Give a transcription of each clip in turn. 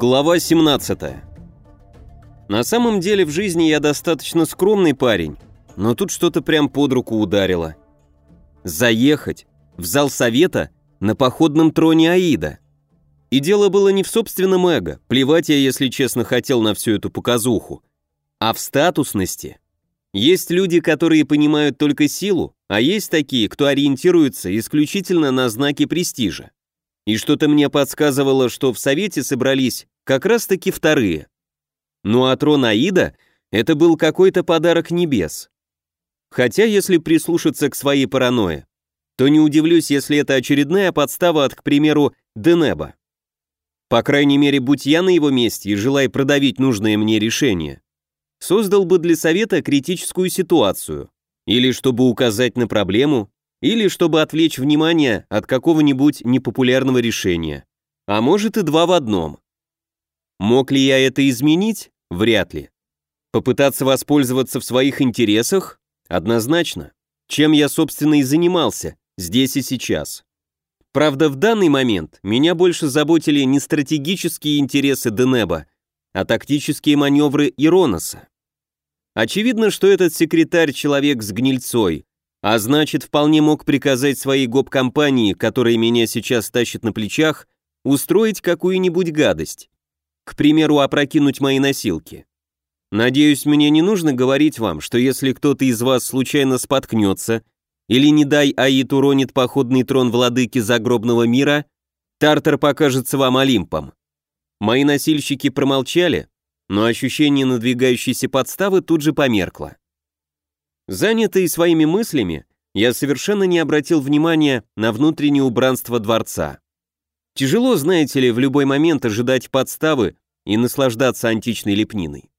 Глава 17. На самом деле в жизни я достаточно скромный парень, но тут что-то прям под руку ударило. Заехать в зал совета на походном троне Аида. И дело было не в собственном эго, плевать я, если честно, хотел на всю эту показуху, а в статусности. Есть люди, которые понимают только силу, а есть такие, кто ориентируется исключительно на знаки престижа. И что-то мне подсказывало, что в Совете собрались как раз-таки вторые. Ну а трон Аида — это был какой-то подарок небес. Хотя, если прислушаться к своей паранойе, то не удивлюсь, если это очередная подстава от, к примеру, Денеба. По крайней мере, будь я на его месте и желая продавить нужное мне решение, создал бы для Совета критическую ситуацию, или чтобы указать на проблему, или чтобы отвлечь внимание от какого-нибудь непопулярного решения. А может и два в одном. Мог ли я это изменить? Вряд ли. Попытаться воспользоваться в своих интересах? Однозначно. Чем я, собственно, и занимался, здесь и сейчас. Правда, в данный момент меня больше заботили не стратегические интересы Денеба, а тактические маневры Ироноса. Очевидно, что этот секретарь человек с гнильцой, а значит, вполне мог приказать своей гоп-компании, которая меня сейчас тащит на плечах, устроить какую-нибудь гадость. К примеру, опрокинуть мои носилки. Надеюсь, мне не нужно говорить вам, что если кто-то из вас случайно споткнется, или не дай Аид уронит походный трон владыки загробного мира, Тартар покажется вам Олимпом. Мои носильщики промолчали, но ощущение надвигающейся подставы тут же померкло. Занятый своими мыслями, я совершенно не обратил внимания на внутреннее убранство дворца. Тяжело, знаете ли, в любой момент ожидать подставы и наслаждаться античной лепниной.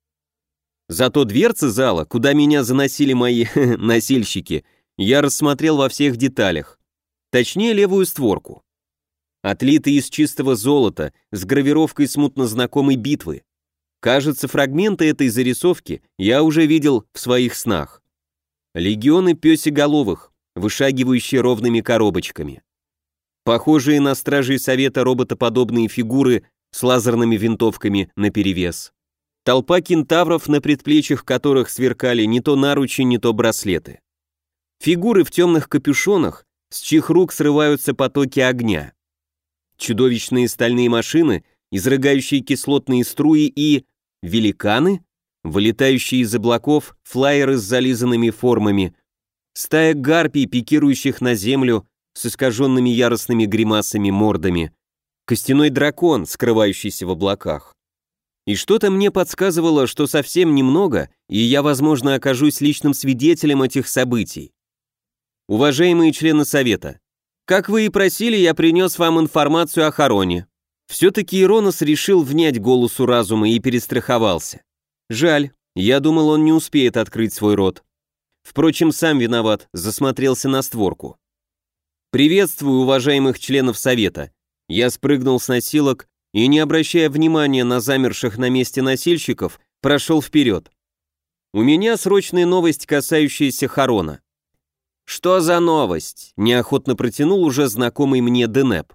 Зато дверцы зала, куда меня заносили мои носильщики, я рассмотрел во всех деталях. Точнее, левую створку. Отлитый из чистого золота, с гравировкой смутно знакомой битвы. Кажется, фрагменты этой зарисовки я уже видел в своих снах. Легионы пёсеголовых, вышагивающие ровными коробочками. Похожие на стражей совета роботоподобные фигуры с лазерными винтовками наперевес. Толпа кентавров, на предплечьях которых сверкали не то наручи, не то браслеты. Фигуры в темных капюшонах, с чьих рук срываются потоки огня. Чудовищные стальные машины, изрыгающие кислотные струи и... великаны? Вылетающие из облаков флайеры с зализанными формами, стая гарпий, пикирующих на землю с искаженными яростными гримасами мордами, костяной дракон, скрывающийся в облаках. И что-то мне подсказывало, что совсем немного, и я, возможно, окажусь личным свидетелем этих событий. Уважаемые члены Совета, как вы и просили, я принес вам информацию о Хароне. Все-таки Иронос решил внять голосу разума и перестраховался. Жаль, я думал, он не успеет открыть свой рот. Впрочем, сам виноват, засмотрелся на створку. «Приветствую уважаемых членов Совета». Я спрыгнул с носилок и, не обращая внимания на замерших на месте носильщиков, прошел вперед. У меня срочная новость, касающаяся Харона. «Что за новость?» – неохотно протянул уже знакомый мне Денеп.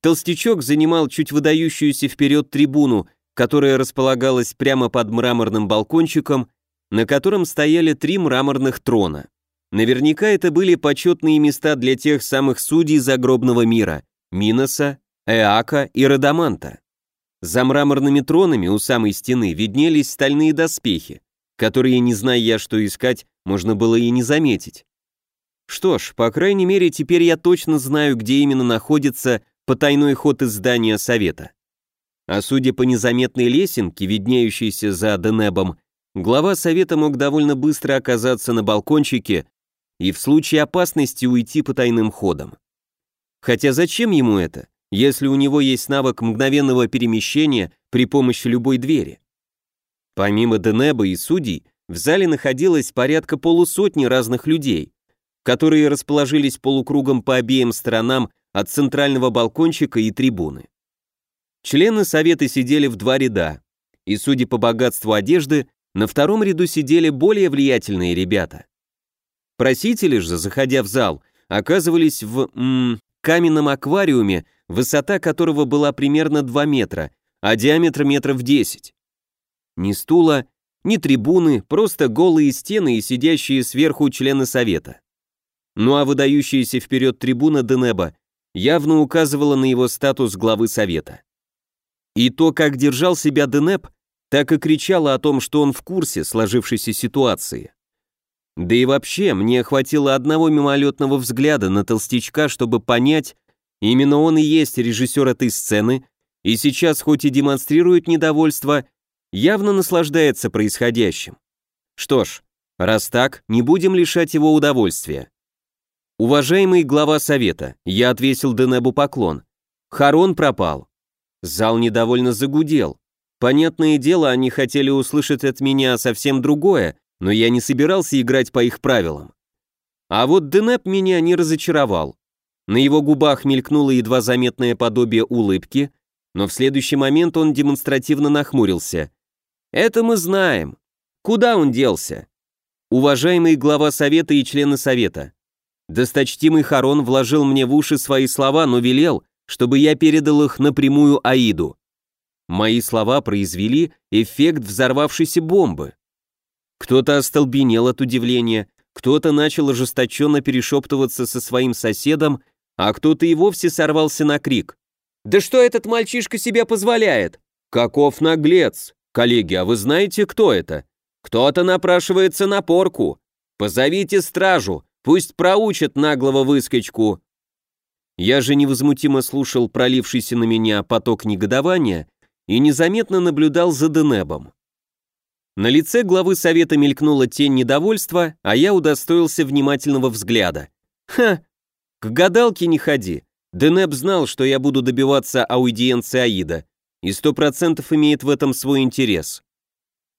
Толстячок занимал чуть выдающуюся вперед трибуну, которая располагалась прямо под мраморным балкончиком, на котором стояли три мраморных трона. Наверняка это были почетные места для тех самых судей загробного мира – Миноса, Эака и Радаманта. За мраморными тронами у самой стены виднелись стальные доспехи, которые, не зная я, что искать, можно было и не заметить. Что ж, по крайней мере, теперь я точно знаю, где именно находится потайной ход из здания совета. А судя по незаметной лесенке, виднеющейся за Денебом, глава совета мог довольно быстро оказаться на балкончике и в случае опасности уйти по тайным ходам. Хотя зачем ему это, если у него есть навык мгновенного перемещения при помощи любой двери? Помимо Денеба и судей, в зале находилось порядка полусотни разных людей, которые расположились полукругом по обеим сторонам от центрального балкончика и трибуны. Члены совета сидели в два ряда, и, судя по богатству одежды, на втором ряду сидели более влиятельные ребята. Просители же, заходя в зал, оказывались в м, каменном аквариуме, высота которого была примерно 2 метра, а диаметр метров 10. Ни стула, ни трибуны, просто голые стены и сидящие сверху члены совета. Ну а выдающаяся вперед трибуна Денеба явно указывала на его статус главы совета. И то, как держал себя Денеб, так и кричало о том, что он в курсе сложившейся ситуации. Да и вообще, мне хватило одного мимолетного взгляда на толстячка, чтобы понять, именно он и есть режиссер этой сцены, и сейчас хоть и демонстрирует недовольство, явно наслаждается происходящим. Что ж, раз так, не будем лишать его удовольствия. Уважаемый глава совета, я отвесил Денебу поклон. Харон пропал. Зал недовольно загудел. Понятное дело, они хотели услышать от меня совсем другое, но я не собирался играть по их правилам. А вот Денеп меня не разочаровал. На его губах мелькнуло едва заметное подобие улыбки, но в следующий момент он демонстративно нахмурился. «Это мы знаем. Куда он делся?» Уважаемый глава совета и члены совета, досточтимый Харон вложил мне в уши свои слова, но велел, чтобы я передал их напрямую Аиду. Мои слова произвели эффект взорвавшейся бомбы. Кто-то остолбенел от удивления, кто-то начал ожесточенно перешептываться со своим соседом, а кто-то и вовсе сорвался на крик. «Да что этот мальчишка себе позволяет? Каков наглец! Коллеги, а вы знаете, кто это? Кто-то напрашивается на порку. Позовите стражу, пусть проучат наглого выскочку». Я же невозмутимо слушал пролившийся на меня поток негодования и незаметно наблюдал за Денебом. На лице главы совета мелькнула тень недовольства, а я удостоился внимательного взгляда. Ха, к гадалке не ходи. Денеб знал, что я буду добиваться аудиенции Аида, и сто процентов имеет в этом свой интерес.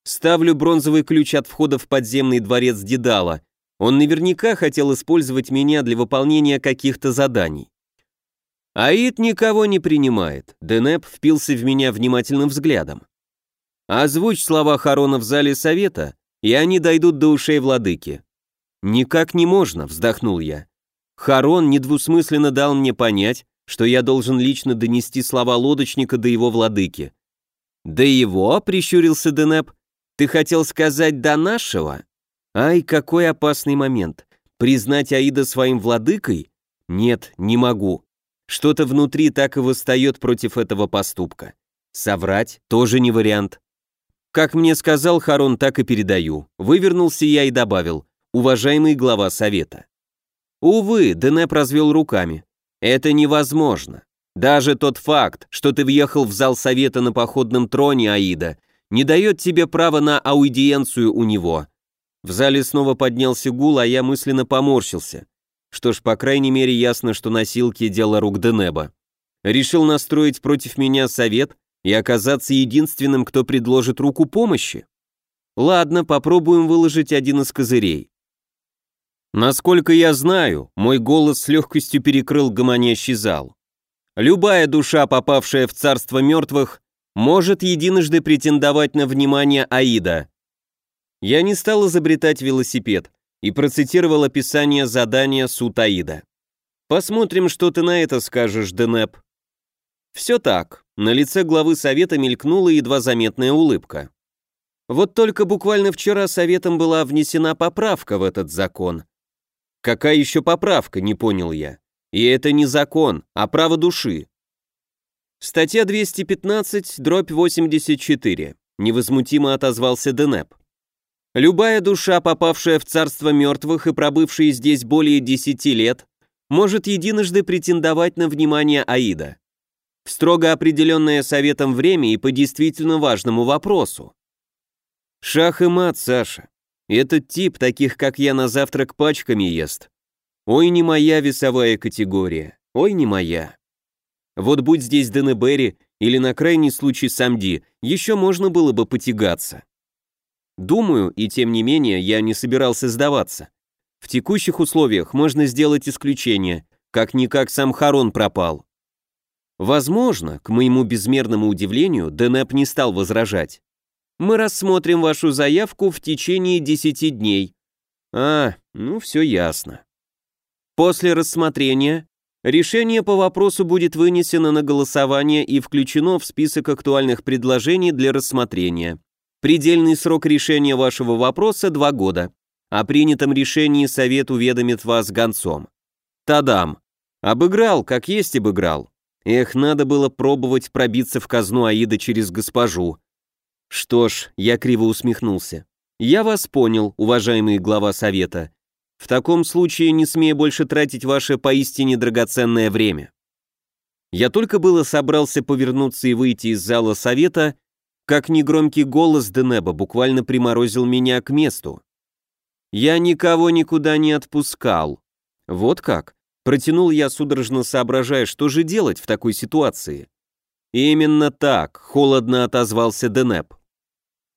Ставлю бронзовый ключ от входа в подземный дворец Дедала. Он наверняка хотел использовать меня для выполнения каких-то заданий. Аид никого не принимает. Денеп впился в меня внимательным взглядом. Озвучь слова Харона в зале совета, и они дойдут до ушей владыки. Никак не можно, вздохнул я. Харон недвусмысленно дал мне понять, что я должен лично донести слова лодочника до его владыки. «До его?» — прищурился Денеп. «Ты хотел сказать «до нашего»?» Ай, какой опасный момент. Признать Аида своим владыкой? Нет, не могу. Что-то внутри так и восстает против этого поступка. Соврать тоже не вариант. Как мне сказал Харон, так и передаю. Вывернулся я и добавил, уважаемый глава совета. Увы, Денеп развел руками. Это невозможно. Даже тот факт, что ты въехал в зал совета на походном троне Аида, не дает тебе права на аудиенцию у него. В зале снова поднялся гул, а я мысленно поморщился. Что ж, по крайней мере, ясно, что носилки – дело рук Денеба. Решил настроить против меня совет, и оказаться единственным, кто предложит руку помощи? Ладно, попробуем выложить один из козырей. Насколько я знаю, мой голос с легкостью перекрыл гомонящий зал. Любая душа, попавшая в царство мертвых, может единожды претендовать на внимание Аида. Я не стал изобретать велосипед и процитировал описание задания Сут Аида. Посмотрим, что ты на это скажешь, Денеп. Все так. На лице главы совета мелькнула едва заметная улыбка. Вот только буквально вчера советом была внесена поправка в этот закон. Какая еще поправка, не понял я. И это не закон, а право души. Статья 215, дробь 84. Невозмутимо отозвался Денеп. Любая душа, попавшая в царство мертвых и пробывшая здесь более десяти лет, может единожды претендовать на внимание Аида в строго определенное советом время и по действительно важному вопросу. Шах и мат, Саша. Этот тип таких, как я, на завтрак пачками ест. Ой, не моя весовая категория. Ой, не моя. Вот будь здесь Денебери или на крайний случай Самди, еще можно было бы потягаться. Думаю, и тем не менее, я не собирался сдаваться. В текущих условиях можно сделать исключение, как-никак сам Харон пропал. Возможно, к моему безмерному удивлению, Денеп не стал возражать. Мы рассмотрим вашу заявку в течение 10 дней. А, ну все ясно. После рассмотрения Решение по вопросу будет вынесено на голосование и включено в список актуальных предложений для рассмотрения. Предельный срок решения вашего вопроса – два года. О принятом решении совет уведомит вас гонцом. Тадам. Обыграл, как есть обыграл. Эх, надо было пробовать пробиться в казну Аида через госпожу. Что ж, я криво усмехнулся. Я вас понял, уважаемый глава совета. В таком случае не смею больше тратить ваше поистине драгоценное время. Я только было собрался повернуться и выйти из зала совета, как негромкий голос Денеба буквально приморозил меня к месту. Я никого никуда не отпускал. Вот как? Протянул я, судорожно соображая, что же делать в такой ситуации. Именно так, холодно отозвался Денеп.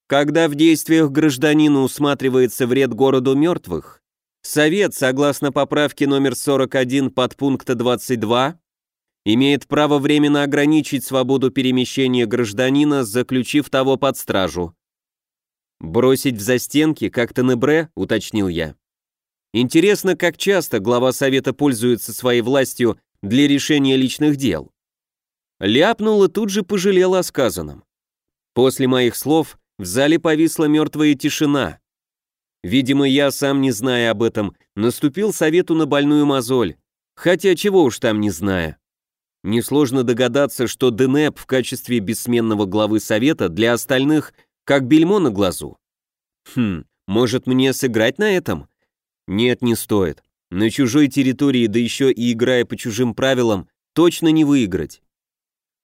Когда в действиях гражданина усматривается вред городу мертвых, Совет, согласно поправке номер 41 подпункта 22, имеет право временно ограничить свободу перемещения гражданина, заключив того под стражу. «Бросить в застенки, как Тенебре?» — уточнил я. Интересно, как часто глава совета пользуется своей властью для решения личных дел. Ляпнул и тут же пожалел о сказанном. После моих слов в зале повисла мертвая тишина. Видимо, я, сам не зная об этом, наступил совету на больную мозоль. Хотя чего уж там не зная. Несложно догадаться, что Денеп в качестве бессменного главы совета для остальных как бельмо на глазу. Хм, может мне сыграть на этом? Нет, не стоит. На чужой территории, да еще и играя по чужим правилам, точно не выиграть.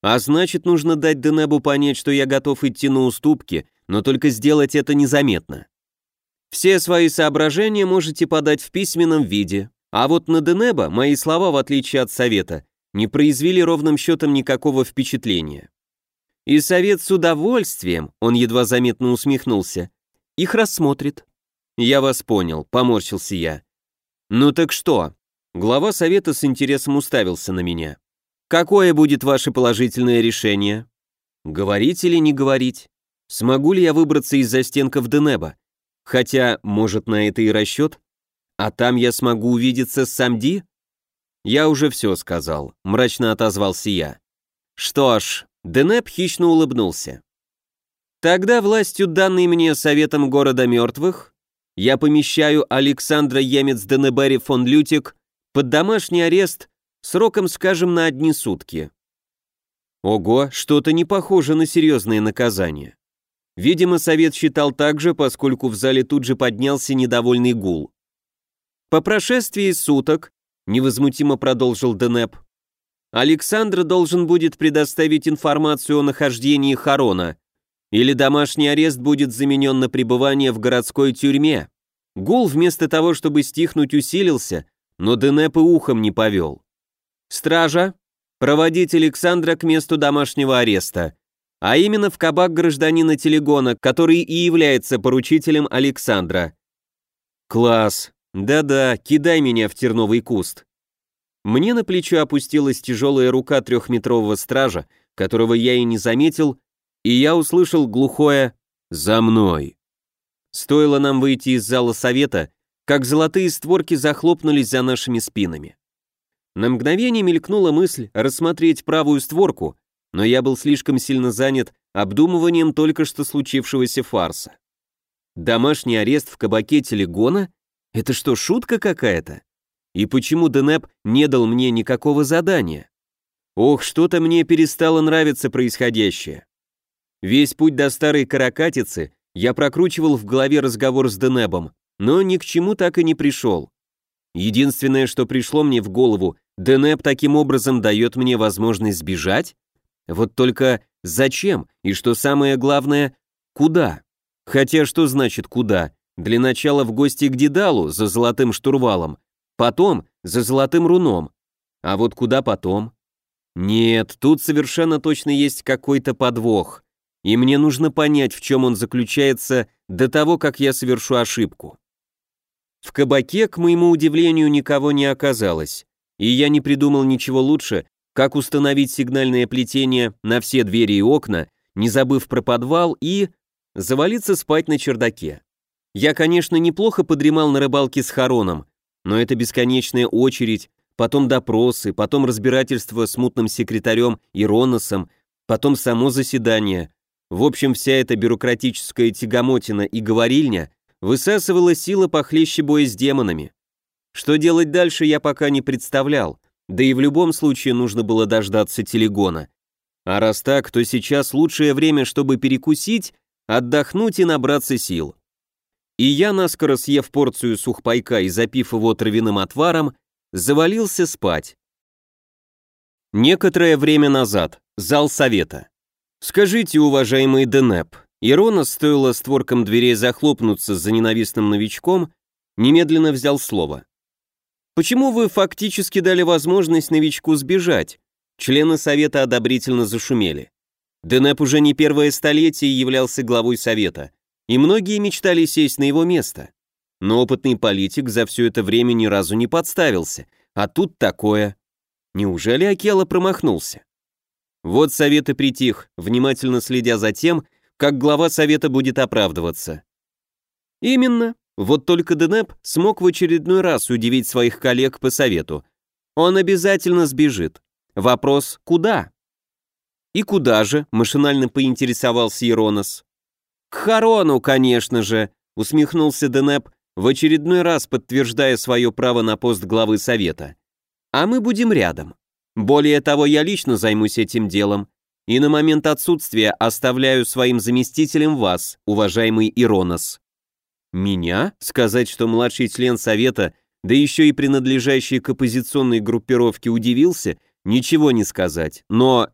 А значит, нужно дать Денебу понять, что я готов идти на уступки, но только сделать это незаметно. Все свои соображения можете подать в письменном виде. А вот на Денеба мои слова, в отличие от совета, не произвели ровным счетом никакого впечатления. И совет с удовольствием, он едва заметно усмехнулся, их рассмотрит. Я вас понял, поморщился я. Ну так что? Глава совета с интересом уставился на меня. Какое будет ваше положительное решение? Говорить или не говорить? Смогу ли я выбраться из застенков Денеба? Хотя, может, на это и расчет? А там я смогу увидеться с Самди? Я уже все сказал, мрачно отозвался я. Что ж, Денеп хищно улыбнулся. Тогда властью, данной мне советом города мертвых, я помещаю Александра Емец Денебери фон Лютик под домашний арест сроком, скажем, на одни сутки. Ого, что-то не похоже на серьезное наказание. Видимо, совет считал так же, поскольку в зале тут же поднялся недовольный гул. По прошествии суток, невозмутимо продолжил Денеп, Александр должен будет предоставить информацию о нахождении Харона, или домашний арест будет заменен на пребывание в городской тюрьме. Гул вместо того, чтобы стихнуть, усилился, но Денеп и ухом не повел. Стража, проводить Александра к месту домашнего ареста а именно в кабак гражданина Телегона, который и является поручителем Александра. Класс. Да-да, кидай меня в терновый куст. Мне на плечо опустилась тяжелая рука трехметрового стража, которого я и не заметил, и я услышал глухое «За мной». Стоило нам выйти из зала совета, как золотые створки захлопнулись за нашими спинами. На мгновение мелькнула мысль рассмотреть правую створку, но я был слишком сильно занят обдумыванием только что случившегося фарса. Домашний арест в кабаке Телегона? Это что, шутка какая-то? И почему Денеп не дал мне никакого задания? Ох, что-то мне перестало нравиться происходящее. Весь путь до старой каракатицы я прокручивал в голове разговор с Денебом, но ни к чему так и не пришел. Единственное, что пришло мне в голову, Денеп таким образом дает мне возможность сбежать? Вот только зачем и, что самое главное, куда? Хотя что значит куда? Для начала в гости к Дедалу за золотым штурвалом, потом за золотым руном. А вот куда потом? Нет, тут совершенно точно есть какой-то подвох, и мне нужно понять, в чем он заключается до того, как я совершу ошибку. В кабаке, к моему удивлению, никого не оказалось, и я не придумал ничего лучше, как установить сигнальное плетение на все двери и окна, не забыв про подвал и завалиться спать на чердаке. Я, конечно, неплохо подремал на рыбалке с Хароном, но эта бесконечная очередь, потом допросы, потом разбирательство с мутным секретарем Ироносом, потом само заседание. В общем, вся эта бюрократическая тягомотина и говорильня высасывала силы похлеще боя с демонами. Что делать дальше, я пока не представлял, да и в любом случае нужно было дождаться телегона. А раз так, то сейчас лучшее время, чтобы перекусить, отдохнуть и набраться сил. И я, наскоро съев порцию сухпайка и запив его травяным отваром, завалился спать. Некоторое время назад. Зал совета. Скажите, уважаемый Денеп, Ирона, стоило створкам дверей захлопнуться за ненавистным новичком, немедленно взял слово. Почему вы фактически дали возможность новичку сбежать? Члены совета одобрительно зашумели. Денеп уже не первое столетие являлся главой совета, и многие мечтали сесть на его место. Но опытный политик за все это время ни разу не подставился, а тут такое. Неужели Акела промахнулся? Вот совет и притих, внимательно следя за тем, как глава совета будет оправдываться. Именно, вот только Денеп смог в очередной раз удивить своих коллег по совету. Он обязательно сбежит. Вопрос «куда?» «И куда же?» – машинально поинтересовался Иронос. «К Харону, конечно же», – усмехнулся Денеп, в очередной раз подтверждая свое право на пост главы совета. «А мы будем рядом. Более того, я лично займусь этим делом, и на момент отсутствия оставляю своим заместителем вас, уважаемый Иронос». Меня? Сказать, что младший член совета, да еще и принадлежащий к оппозиционной группировке удивился, ничего не сказать. Но...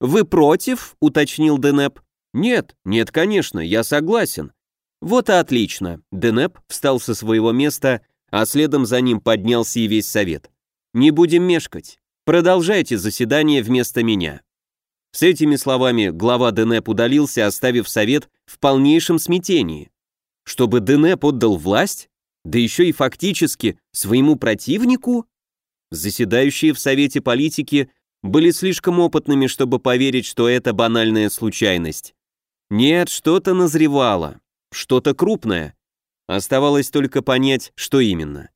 «Вы против?» — уточнил Денеп. «Нет, нет, конечно, я согласен». «Вот и отлично». Денеп встал со своего места, а следом за ним поднялся и весь совет. «Не будем мешкать. Продолжайте заседание вместо меня». С этими словами глава Денеп удалился, оставив совет в полнейшем смятении. Чтобы Дене поддал власть? Да еще и фактически своему противнику? Заседающие в Совете политики были слишком опытными, чтобы поверить, что это банальная случайность. Нет, что-то назревало, что-то крупное. Оставалось только понять, что именно.